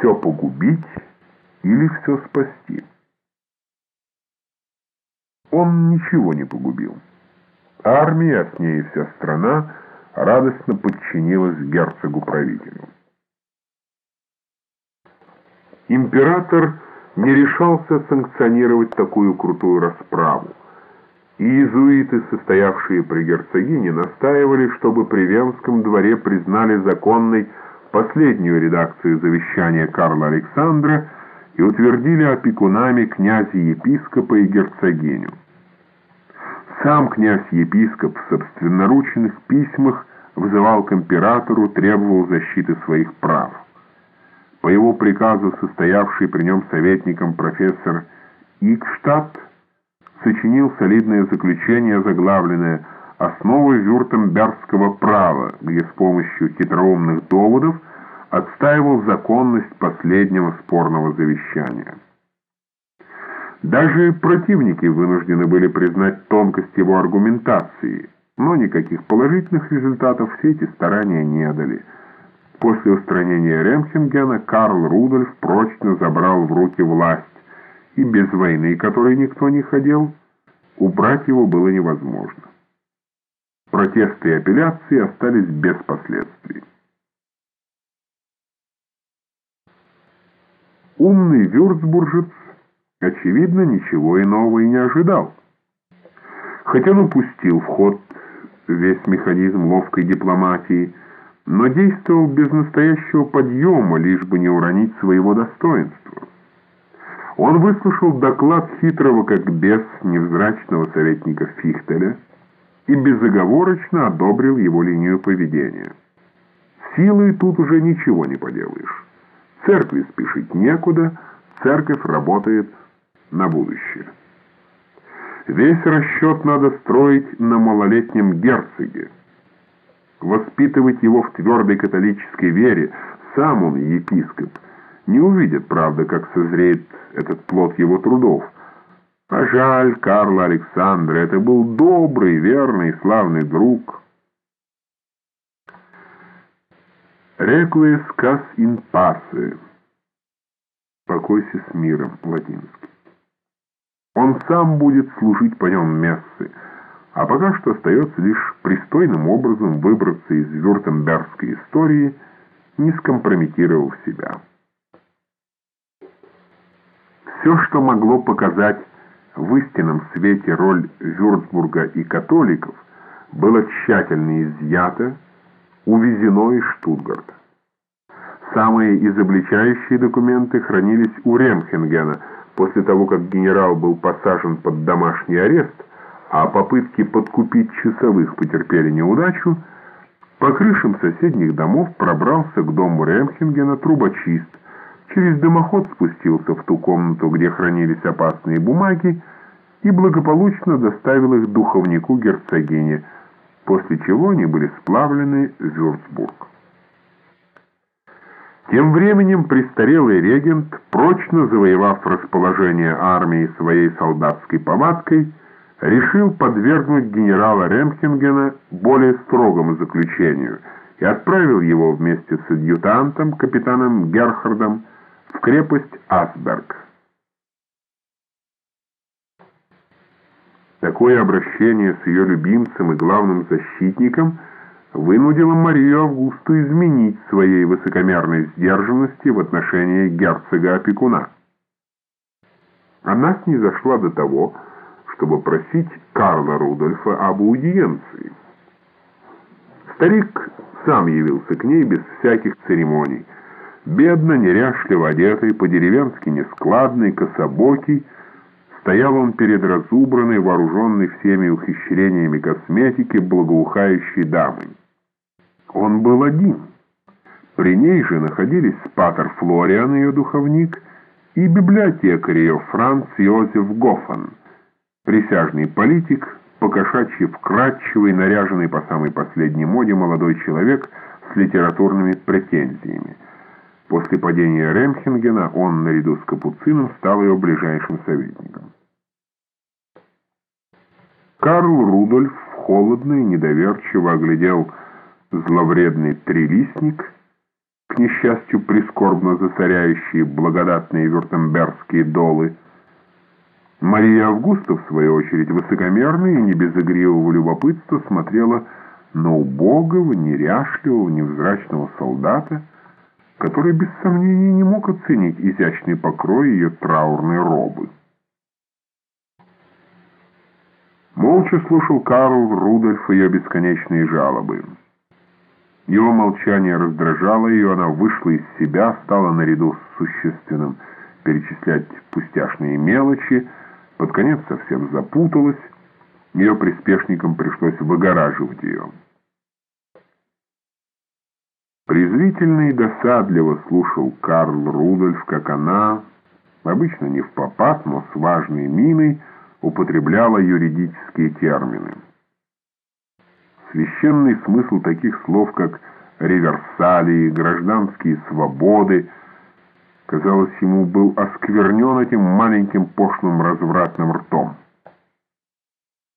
все погубить или все спасти. Он ничего не погубил. Армия, а с ней вся страна, радостно подчинилась герцогу-правителю. Император не решался санкционировать такую крутую расправу, и иезуиты, состоявшие при герцогине, настаивали, чтобы при Венском дворе признали законной последнюю редакцию завещания Карла Александра и утвердили опекунами князя-епископа и герцогиню. Сам князь-епископ в собственноручных письмах вызывал к императору, требовал защиты своих прав. По его приказу состоявший при нем советником профессор Икштадт сочинил солидное заключение, заглавленное «Основы вюртембергского права», где с помощью хитроумных доводов отстаивал законность последнего спорного завещания. Даже противники вынуждены были признать тонкость его аргументации, но никаких положительных результатов все эти старания не дали. После устранения Ремхенгена Карл Рудольф прочно забрал в руки власть, и без войны, которой никто не ходил, убрать его было невозможно. Протесты и апелляции остались без последствий. Умный вюрцбуржец, очевидно, ничего иного и не ожидал. Хотя он упустил в ход весь механизм ловкой дипломатии, но действовал без настоящего подъема, лишь бы не уронить своего достоинства. Он выслушал доклад хитрого как бес невзрачного советника Фихтеля и безоговорочно одобрил его линию поведения. Силой тут уже ничего не поделаешь. Церкви спешить некуда, церковь работает на будущее. Весь расчет надо строить на малолетнем герцоге. Воспитывать его в твердой католической вере, сам он епископ, не увидит, правда, как созреет этот плод его трудов. А жаль Карла Александра, это был добрый, верный, славный друг. Реклес кас ин пасе. Покойся с миром, латинский. Он сам будет служить по нем мессы, а пока что остается лишь пристойным образом выбраться из вюртембергской истории, не скомпрометировав себя. Все, что могло показать в истинном свете роль Вюрцбурга и католиков, было тщательно изъято, увезено из Штутгарта. Самые изобличающие документы хранились у Ремхенгена после того, как генерал был посажен под домашний арест, а попытки подкупить часовых потерпели неудачу, по крышам соседних домов пробрался к дому Ремхенгена трубочист, через дымоход спустился в ту комнату, где хранились опасные бумаги, и благополучно доставил их духовнику герцогине, после чего они были сплавлены в Вюрцбург. Тем временем престарелый регент, прочно завоевав расположение армии своей солдатской повадкой, решил подвергнуть генерала Ремхенгена более строгому заключению и отправил его вместе с адъютантом, капитаном Герхардом, в крепость Асберг. Такое обращение с ее любимцем и главным защитником вынудило Марию Августу изменить своей высокомерной сдержанности в отношении герцога-опекуна. Она снизошла до того, чтобы просить Карла Рудольфа об аудиенции. Старик сам явился к ней без всяких церемоний – Бедно, неряшливо одетый, по-деревенски нескладный, кособокий, стоял он перед разубранной, вооруженной всеми ухищрениями косметики, благоухающей дамой. Он был один. При ней же находились Патер Флориан, ее духовник, и библиотекарь ее Франц Йозеф Гофан, присяжный политик, покошачьи вкрадчивый, наряженный по самой последней моде молодой человек с литературными претензиями. После падения Ремхенгена он, наряду с Капуцином, стал его ближайшим советником. Карл Рудольф холодно и недоверчиво оглядел зловредный трилистник к несчастью прискорбно засоряющие благодатные вюртембергские долы. Мария Августа, в свою очередь, высокомерно и не без игривого любопытства смотрела на убогого, неряшливого, невзрачного солдата, который без сомнения не мог оценить изящный покрой ее траурной робы. Молча слушал Карл Рудольф ее бесконечные жалобы. Его молчание раздражало ее, она вышла из себя, стала наряду с существенным перечислять пустяшные мелочи, под конец совсем запуталась, ее приспешникам пришлось выгораживать ее. Презрительно и досадливо слушал Карл Рудольф, как она, обычно не в попад, но с важной миной, употребляла юридические термины. Священный смысл таких слов, как реверсалии, гражданские свободы, казалось, ему был осквернен этим маленьким пошлым развратным ртом.